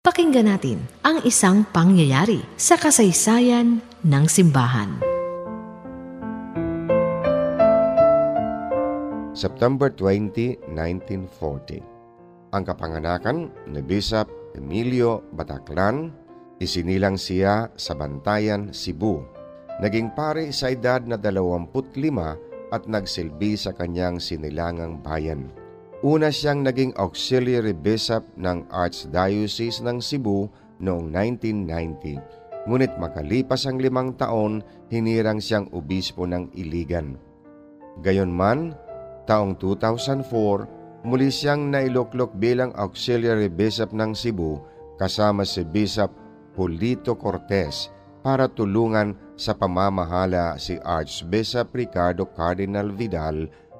Pakinggan natin ang isang pangyayari sa kasaysayan ng simbahan. September 20, 1940 Ang kapanganakan ni Bishop Emilio Bataclan, isinilang siya sa Bantayan, Cebu. Naging pare sa edad na 25 at nagsilbi sa kanyang sinilangang bayan. Una siyang naging auxiliary bishop ng Archdiocese ng Cebu noong 1990. Ngunit makalipas ang limang taon, hinirang siyang obispo ng Iligan. Gayonman, taong 2004, muli siyang nailuklok bilang auxiliary bishop ng Cebu kasama si Bishop Polito Cortez para tulungan sa pamamahala si Archbishop Ricardo Cardinal Vidal